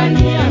compañía.